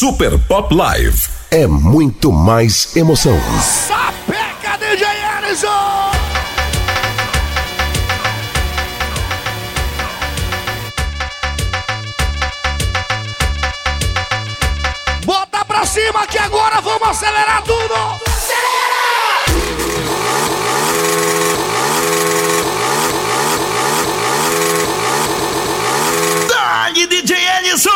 Super Pop Live é muito mais emoção. Sapeca DJ Ellison! Bota pra cima que agora vamos acelerar tudo! Acelera! Dali DJ Ellison!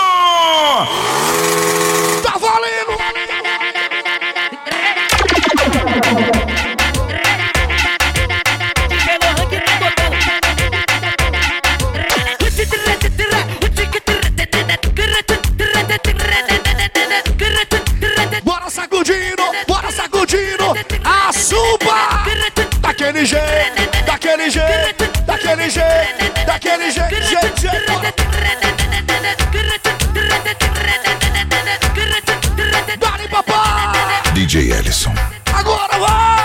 Daquele jeito, daquele jeito, daquele jeito, jeito, jeito, Ellison. Agora vai!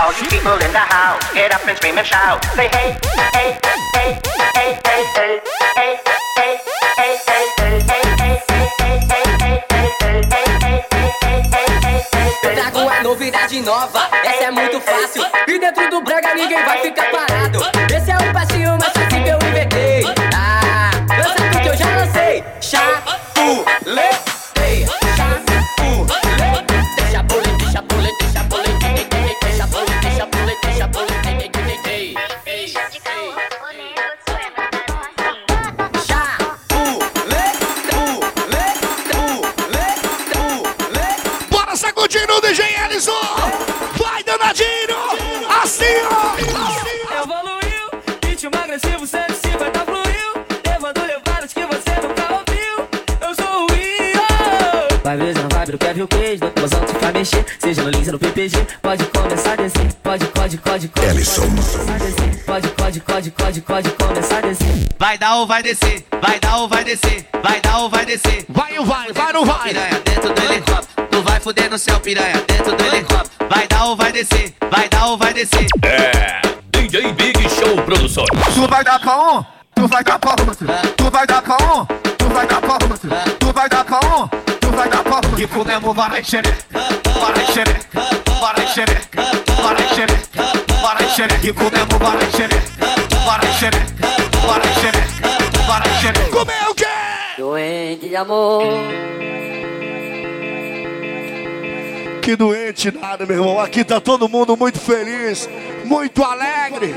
All you people in the house, get up and scream and shout. Say hey, hey, hey, hey, hey, hey, hey, hey. Novidade nova, essa é muito fácil. E dentro do Braga ninguém vai ficar parado. Mexer. Seja no Lins ou no PPG. Pode começar a descer. Pode, pode, pode, pode. Ellison. Pode, pode, pode, pode, pode começar a descer. Vai dar ou vai descer, vai dar ou vai descer, vai dar ou vai descer. Vai ou vai, vai ou não vai? Piranha dentro do helicóptero, tu vai fuder no céu, piranha dentro do helicóptero. Vai dar ou vai descer, vai dar ou vai descer. É, DJ Big Show Produções. Tu vai dar pra um, tu vai dar pra outro. Tu vai dar pra um, dar pra outro. E fudemos vai xereca, vai xereca, vai xereca, vai xereca, vai xereca. E fudemos vai xereca, vai xereca, vai xereca, vai xereca. Comeu o quê? Doente de amor. Que doente nada, meu irmão. Aqui tá todo mundo muito feliz, muito alegre.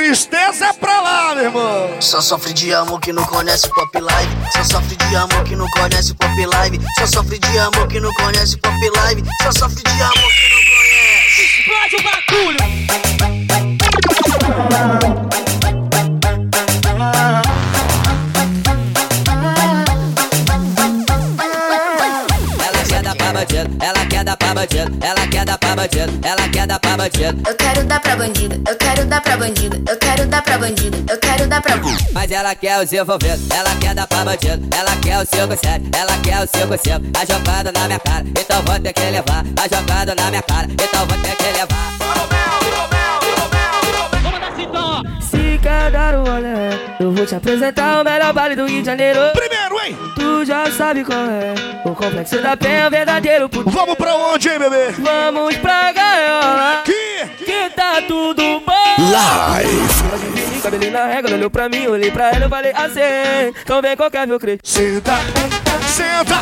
Tristeza é pra lá, meu irmão. Só sofre de amor que não conhece pop live. Só sofre de amor que não conhece pop live. Só sofre de amor que não conhece pop live. Só sofre de amor que não conhece. Explode o bagulho. Pra bandido, ela quer dar pra bandido, ela quer dar pra bandido. Eu quero dar pra bandido, eu quero dar pra bandido, eu quero dar pra bandido, eu quero dar pra bandido. Mas ela quer os envolvidos, ela quer dar pra bandido, ela quer o 5-7, ela quer o 5-5. Tá jogando na minha cara, então vou ter que levar. Tá jogando na minha cara, então vou ter que levar. Quer dar o olé, eu vou te apresentar o melhor baile do Rio de Janeiro. Primeiro, hein? Tu já sabe qual é o complexo da penha, o verdadeiro puto. Vamos pra onde, hein, bebê? Vamos pra gaiola, Que? que tá tudo bom. Live. Cabelinho na ela olhou pra mim, olhei pra ela, eu falei assim. Então vem qualquer meu crente. Senta, senta.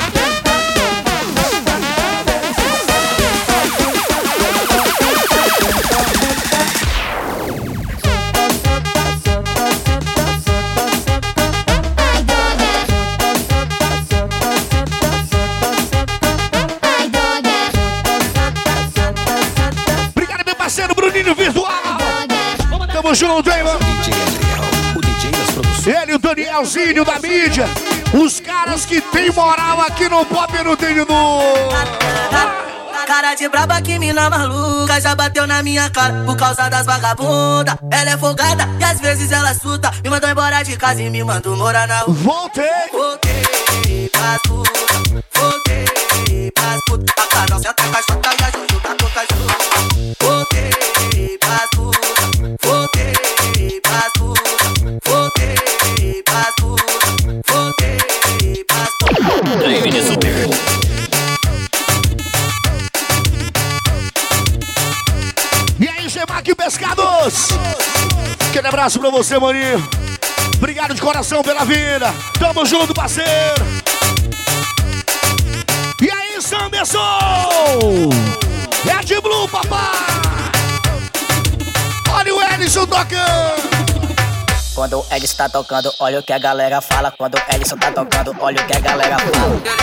Junto, hein, mano? DJ Adriel, o DJ das produções. Ele e o Danielzinho da mídia. Os caras que tem moral aqui no pop não tem de novo. Cara de braba que mina maluca Já bateu na minha cara por causa das vagabunda Ela é folgada e às vezes ela suta Me mandou embora de casa e me mandou morar na rua Voltei. Voltei pras puta Voltei pras puta A Carol senta com a chota e a abraço pra você, maninho. Obrigado de coração pela vida. Tamo junto, parceiro. E aí, Sanderson? Red Blue, papai. Olha o Ellison tocando. Quando ele está tocando, olha o que a galera fala. Quando ele está tocando, olha o que a galera fala. Ele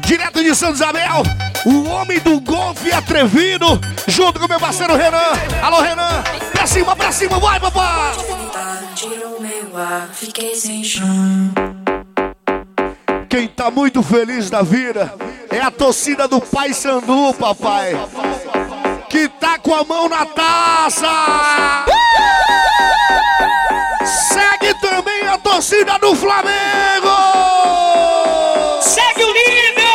Direto de São Isabel, o homem do golfe atrevido, junto com meu parceiro Renan. Alô, Renan. Pra cima, pra cima, vai, papai. Quem tá muito feliz da vida é a torcida do Pai Sandu, papai. Que tá com a mão na taça. Segue também a torcida do Flamengo. Segue o líder.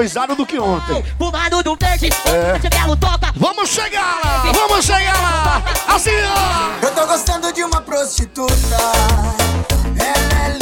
Coisado do que ontem. fumando do verde. É. Toca. Vamos chegar lá, vamos chegar lá. Assim, ó. Eu tô gostando de uma prostituta. Ela é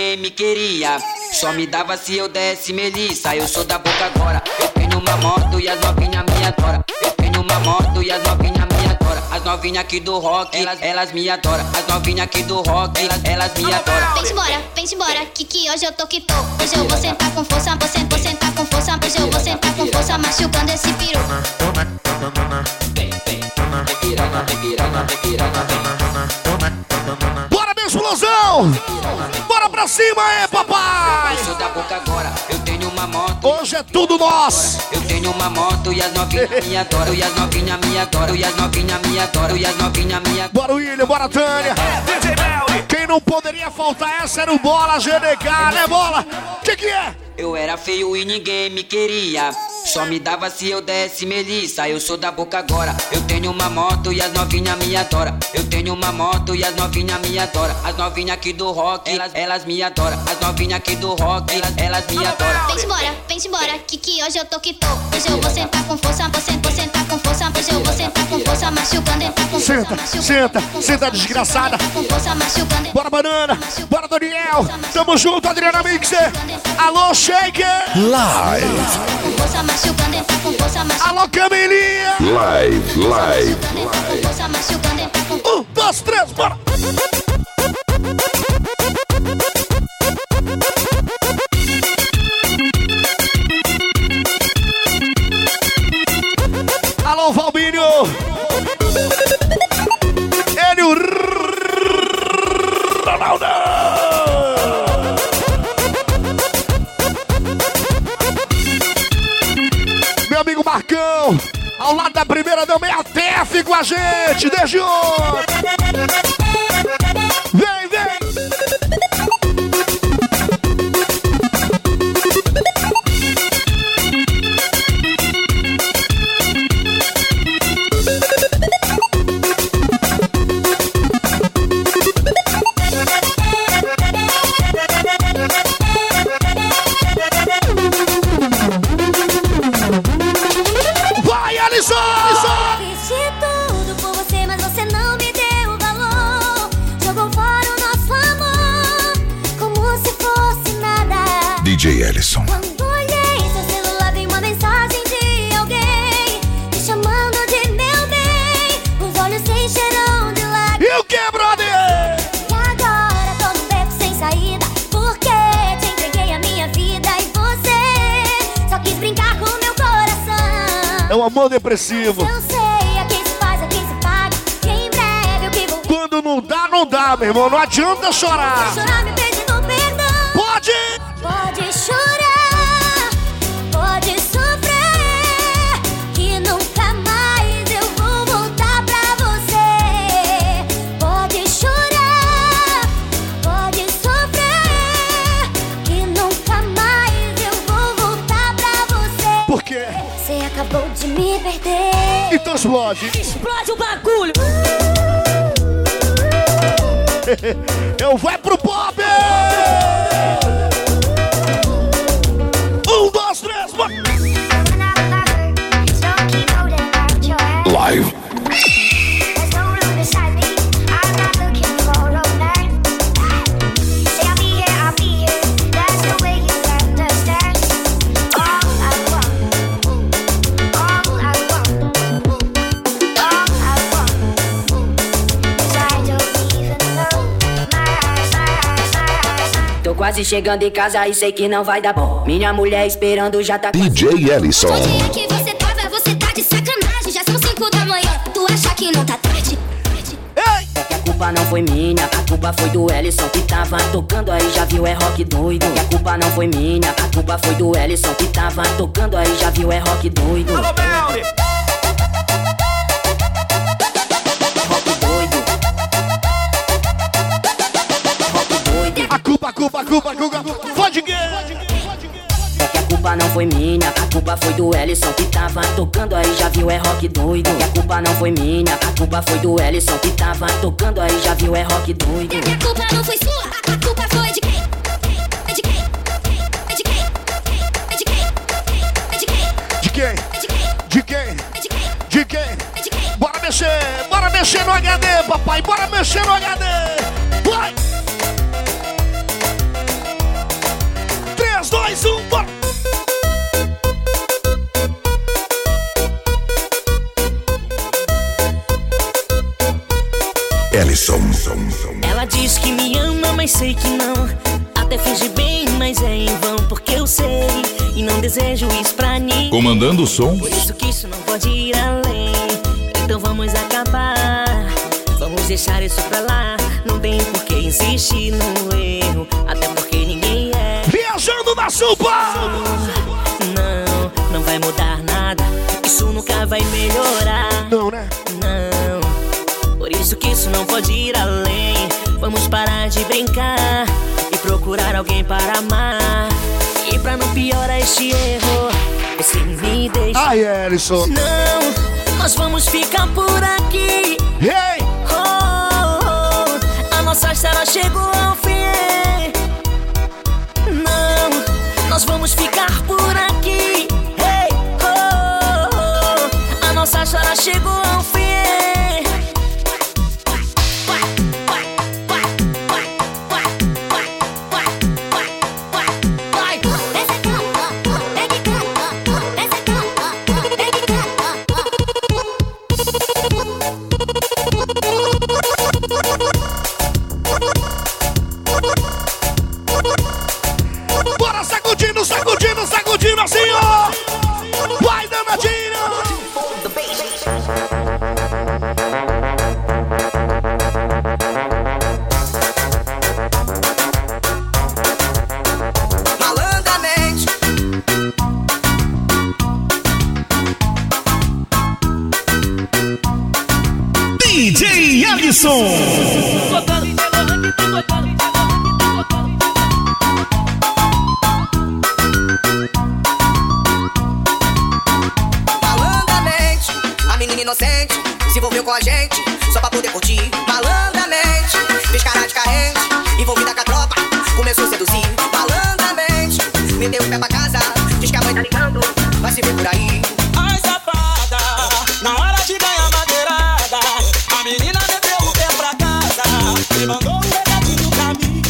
ninguém me queria. Só me dava se eu desse melissa. Eu sou da boca agora. Eu tenho uma moto e as novinhas me adoram. Eu tenho uma moto e as novinhas me adoram. As novinhas aqui do rock, elas, elas me adoram. As novinhas aqui do rock, elas, elas me adoram. Vem embora, vem embora, que que hoje eu tô que tô. Hoje eu vou sentar com força, vou sentar, vou sentar com força. Hoje eu vou sentar com força, machucando esse piru. Vem, vem, vem piranha, vem piranha, vem piranha, vem. Bora, minha explosão. Cima aí, papai. Eu sou da boca agora. Eu tenho uma moto. Hoje é tudo nosso. Eu tenho uma moto e as novinhas me adoram. E as novinhas me adoram. E as novinhas me adoram. E as novinhas me adoram. Bora, William, bora, Tânia. Quem não poderia faltar essa era o Bola GDK, né, Bola? Que que é? Eu era feio e ninguém me queria. Só me dava se eu desse melissa. Eu sou da boca agora. Eu tenho uma moto e as novinhas me adoram. Eu tenho uma moto e as novinhas me adoram. As novinhas aqui do rock, elas, elas me adoram. As novinhas aqui do rock, elas, elas me adoram. Vem embora, vem embora, que que hoje eu tô que tô. Hoje eu vou sentar com força, vou sentar, vou sentar com força. Hoje eu vou sentar com força, machucando, entrar com força. Senta, machucando, senta, com senta, força, desgraçada. machucando, Com força, machucando, entrar Bora, Banana. Bora, Daniel. Tamo junto, Adriana Mixer. Alô, Shaker. Live, machucando. Alô, Camilinha. live, live. Com Um, dois, três, bora. Gente, explode. Explode o bagulho. Chegando em casa e sei que não vai dar bom. Minha mulher esperando já tá DJ Ellison. Onde é que você tava? Você tá de sacanagem. Já são cinco da manhã. Tu acha que não tá tarde? É que a culpa não foi minha, a culpa foi do Ellison que tava tocando aí, já viu, é rock doido. Que a culpa não foi minha, a culpa foi do Ellison que tava tocando aí, já viu, é rock doido. Rock doido. Culpa, a culpa, culpa. Pode que? É que a culpa não foi minha, a culpa foi do Ellison que tava tocando aí, já viu, é rock doido. Que a culpa não foi minha, a culpa foi do Ellison que tava tocando aí, já viu, é rock doido. E a culpa não foi sua, a culpa foi de quem? É de quem? É de quem? É de quem? É de quem? De quem? De quem? De quem? Bora mexer, bora mexer no HD, papai, bora mexer no HD. Vai! 3, 2, 1, bora! Ellison. Ela diz que me ama, mas sei que não. Até finge bem, mas é em vão, porque eu sei e não desejo isso pra ninguém. Comandando o som. Por isso que isso não pode ir além. Então vamos acabar. Vamos deixar isso pra lá. Não tem por que insistir no erro. Até porque ninguém é. Viajando na chupa! Não, não vai mudar nada. Isso nunca vai melhorar. Não, né? Não. Por isso que isso não pode ir além. Vamos parar de brincar e procurar alguém para amar. E pra não piorar este erro, você me deixa. Ai, Ellison. Não, nós vamos ficar por aqui. Hey! Oh, oh, oh, a nossa história chegou ao fim. Nós vamos ficar por aqui. Hey, oh, oh, oh, a nossa história chegou com a gente só pra poder curtir. Malandramente, fez cara de carente, envolvida com a tropa, começou a seduzir. Malandramente, meteu o pé pra casa, diz que a mãe tá ligando, vai se ver por aí. Ai, safada, na hora de ganhar madeirada, a menina meteu o pé pra casa e mandou um recadinho pra mim.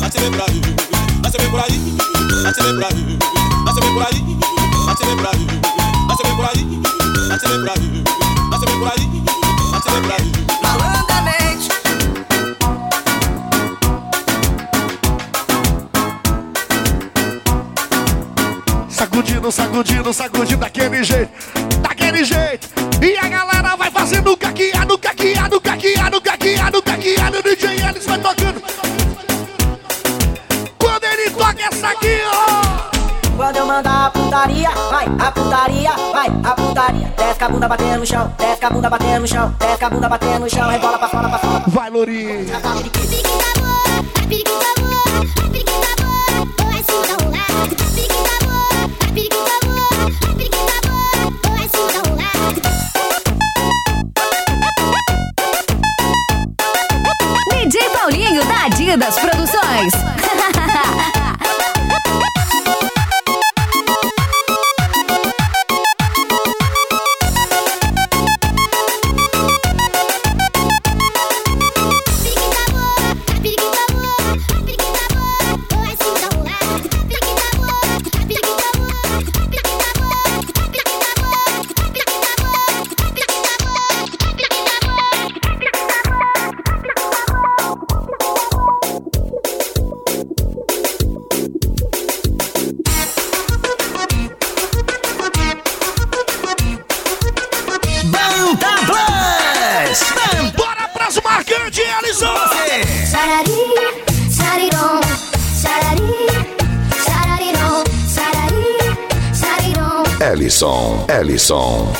Vai se ver por vai se ver por aí. vai se ver por aí, vai se ver por aí, vai se ver por aí, vai se ver por aí, por aí. Malandamente. Sacudindo, sacudindo, sacudindo daquele jeito, daquele jeito. E a galera vai fazendo caqueado, caqueado, caqueado, caqueado, caqueado. O DJ Ellis vai tocando. Quando ele toca essa aqui, ó. Quando eu mandar a putaria, vai, a putaria, vai, a putaria. Desce com a bunda batendo no chão, desce com a bunda batendo no chão, desce com a bunda batendo no chão, rebola pra fora, pra fora. Vai, Lourinho. DJ Paulinho da Adidas Produções. Ellison, Ellison.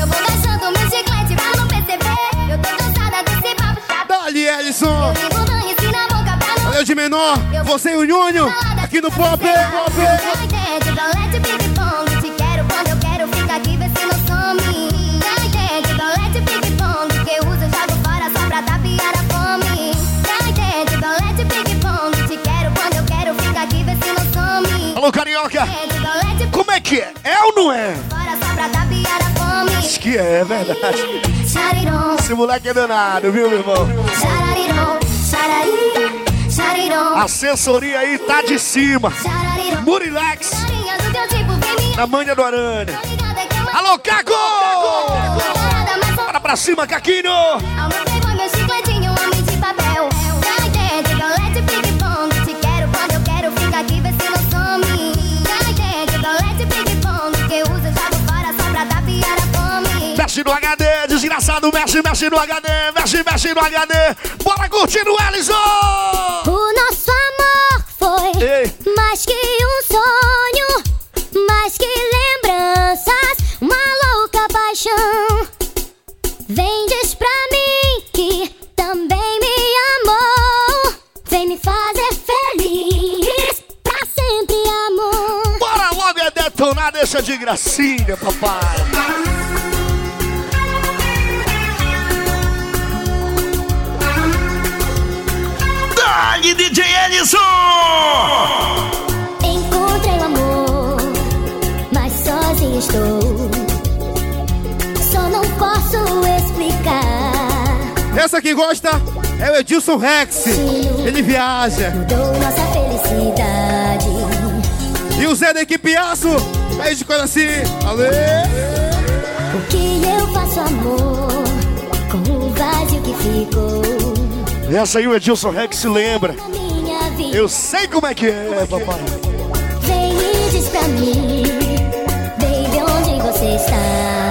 Eu vou dançando meu chiclete pra não perceber. Eu tô cansada desse papo chato. Dali, Ellison! Eu ligo dane-se na boca pra não Valeu de menor, você e o Nhunho, aqui no Pop, Pop. Alô, Carioca! É que é? É ou não é? Acho que é, é verdade. Esse moleque é danado, viu, meu irmão? assessoria aí tá de cima. Murilex, teu tipo, na manha do Arana. uma Alô, Caco! Bora pra cima, Caquinho! Mexe no HD, desgraçado, mexe, mexe no HD, mexe, mexe no HD. Bora curtir o Ellison! O nosso amor foi Ei. mais que um sonho, mais que lembranças, uma louca paixão. Vem, diz pra mim que também me amou. Vem me fazer feliz, pra sempre amor. Bora logo é detonar, deixa de gracinha, papai. Dali DJ Ellison! Encontrei o amor, mas sozinho estou. Só não posso explicar. Essa que gosta é o Edilson Rex. Ele viaja. Mudou nossa felicidade. E o Zé da equipe Aço, aí de coração. Alê! O que eu faço, amor, com o vazio que ficou Essa aí o Edilson Rex se lembra. Eu sei como é que é, papai. Vem e diz pra mim, baby, onde você está?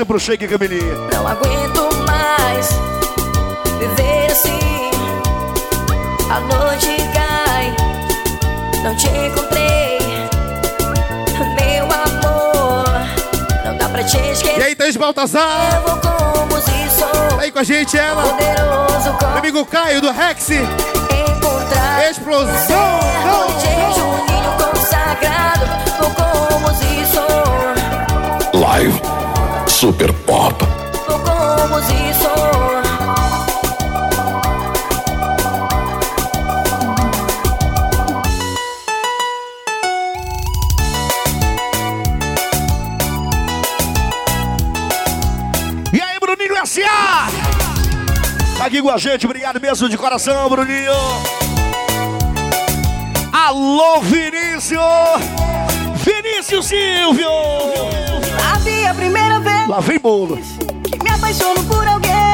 Essa pro Shake Camilinha. Não aguento mais viver assim. A noite cai, não te encontrei. Meu amor, não dá pra te esquecer. E aí, Thaís Baltazar? Eu vou com sou. Aí com a gente ela. Meu amigo Caio do Rex. Explosão! É Live. Super Pop. E aí, Bruninho S.A. Tá aqui com a gente, obrigado mesmo de coração, Bruninho. Alô, Vinícius! Vinícius Silvio! Havia a primeira vez Lá vem bolo. que me apaixono por alguém.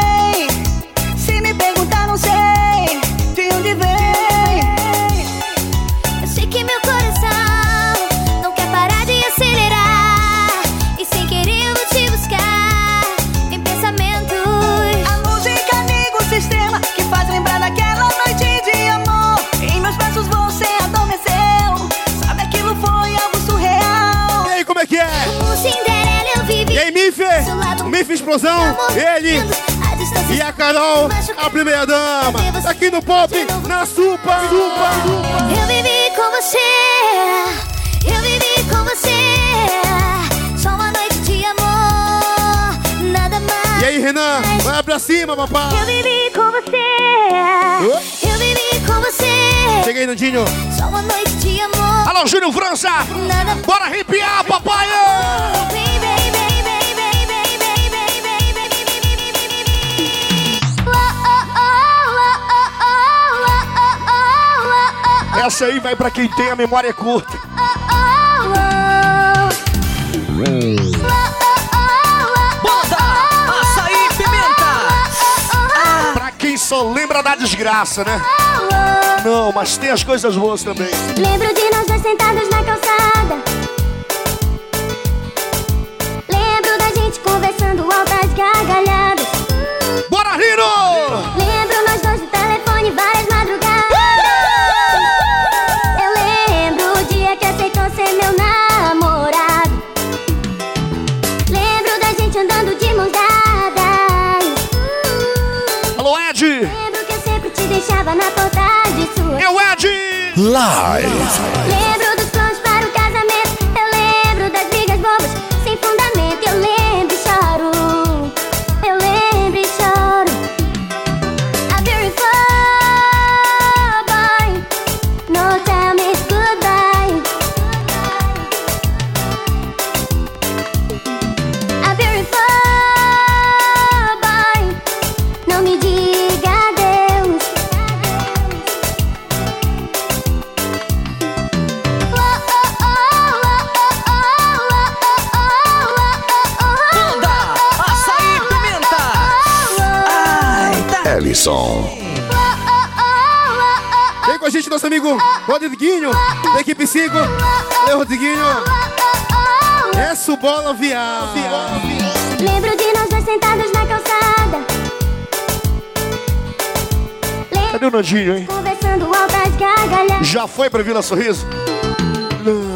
Mife Explosão, ele e a Carol, a primeira dama. Aqui no Pop, na Supa, Supa, Supa. Eu vivi com você. Eu vivi com você. Só uma noite de amor. Nada mais. E aí, Renan? Vai pra cima, papai. Eu vivi com você. Eu vivi com você. Chega aí, Nandinho. Só uma noite de amor. Alô, Júnior França. Nada Bora arrepiar, papai. Essa aí vai pra quem tem a memória curta. Banda Açaí Pimenta. Pra quem só lembra da desgraça, né? Não, mas tem as coisas boas também. Lembro de nós dois sentados na calçada. Lembro da gente conversando altas gargalhadas. Bora, Rino! Live. Ellison. Vem com a gente, nosso amigo Rodriguinho, da equipe 5. Valeu, Rodriguinho. Essa o bola viado. Lembro de nós dois sentados na calçada. Cadê o Nandinho, hein? Conversando altas gargalhadas. Já foi pra Vila Sorriso? Nós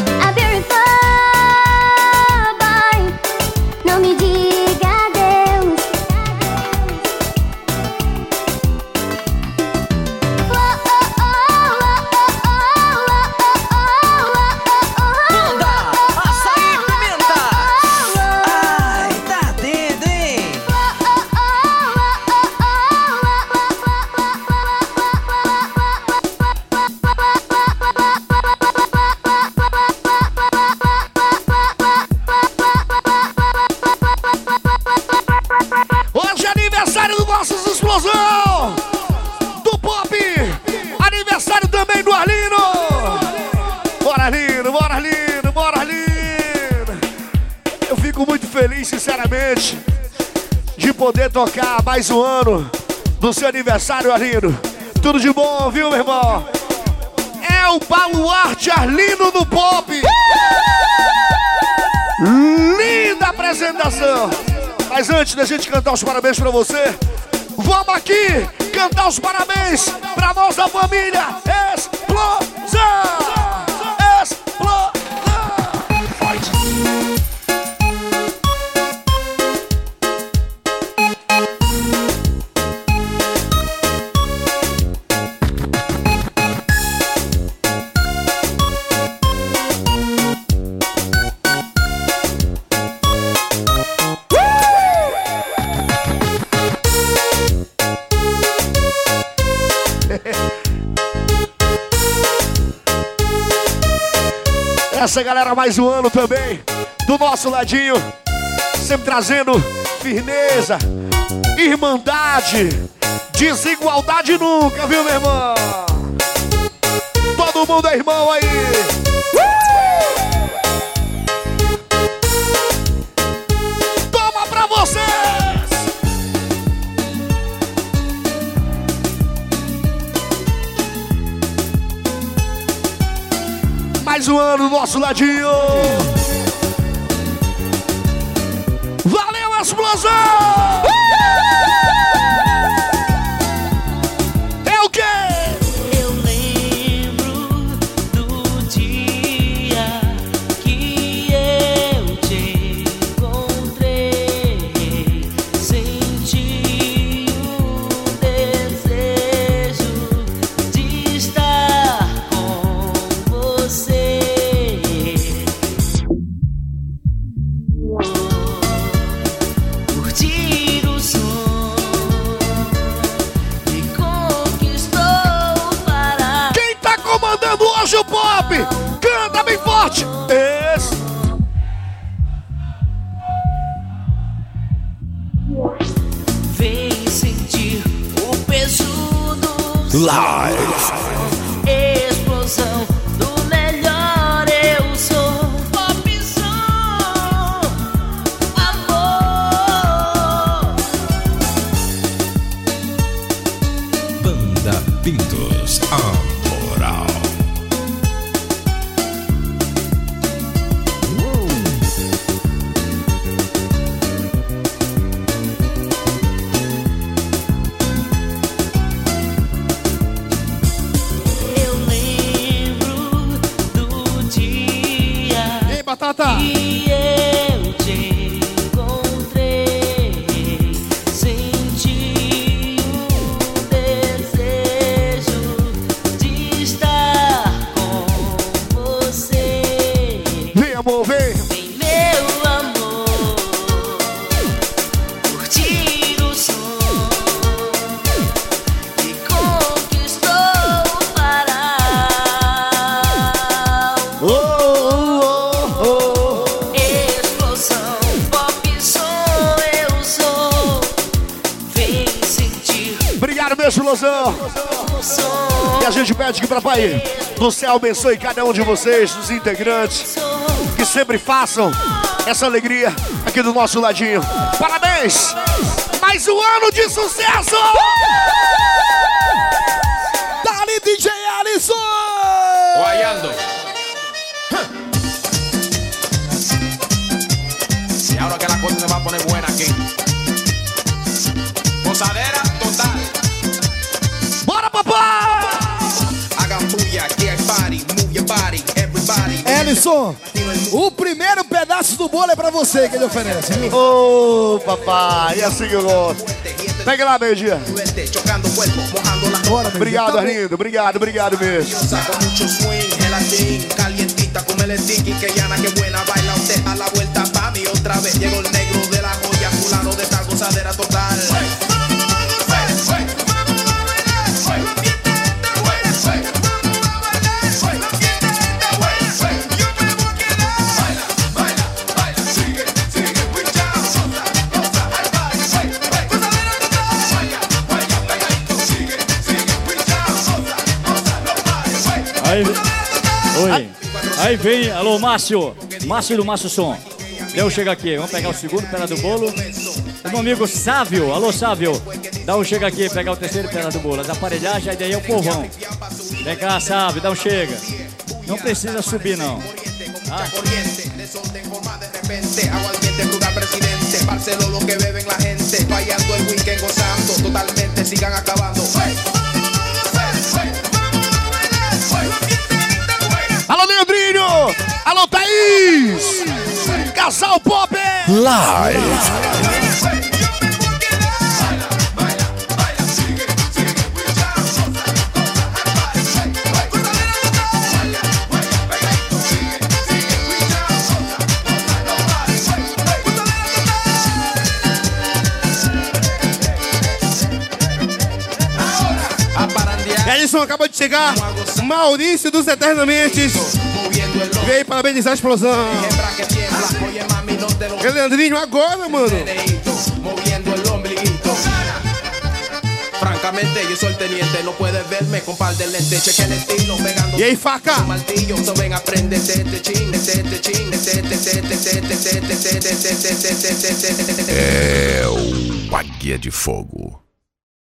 aniversário, Arlindo. Tudo de bom, viu, meu irmão? É o baluarte Arlindo do Pop. Linda apresentação. Mas antes da gente cantar os parabéns pra você, vamos aqui cantar os parabéns pra nossa família Explosão! Essa galera mais um ano também, do nosso ladinho, sempre trazendo firmeza, irmandade, desigualdade nunca, viu, meu irmão? Todo mundo é irmão aí. Mais um ano do nosso ladinho. Valeu, explosão! Live. Ei, gente pede que pra Pai do céu abençoe cada um de vocês, dos integrantes, que sempre façam essa alegria aqui do nosso ladinho. Parabéns! Mais um ano de sucesso! Dali, DJ Alisson! Guayando. Y ahora que la cosa se va a poner o primeiro pedaço do bolo é pra você que ele oferece. Ô, papai, é assim que eu gosto. Pega lá, meio-dia. Obrigado. Arlindo. Obrigado, obrigado mesmo. Calientita, como el sticky, que llana, que buena, baila usted a la vuelta pa' mí otra vez. Llegó el negro de la Aí, vem, alô, Márcio. Márcio do Márcio Som. Deu chega aqui. Vamos pegar o segundo pela do bolo. O meu amigo Sávio. Alô, Sávio. Dá um chega aqui, pegar o terceiro pela do bolo. As aparelhagens, aí daí é o povão. Vem cá, Sávio, dá um chega. Não precisa subir, não. Ah. Barcelona lo que beben la gente Fallando el weekend gozando Totalmente sigan acabando Thaís! Casal Pop! Live. Edson acabou de chegar. Maurício dos Eternamente. Veio parabenizar a explosão. E Leandrinho agora, mano. Francamente yo soy teniente No puedes verme con par de lentes Cheque el estilo pegando Y ahí faca martillo So ven aprende chin chin É o Águia de Fogo.